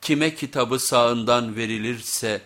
kime kitabı sağından verilirse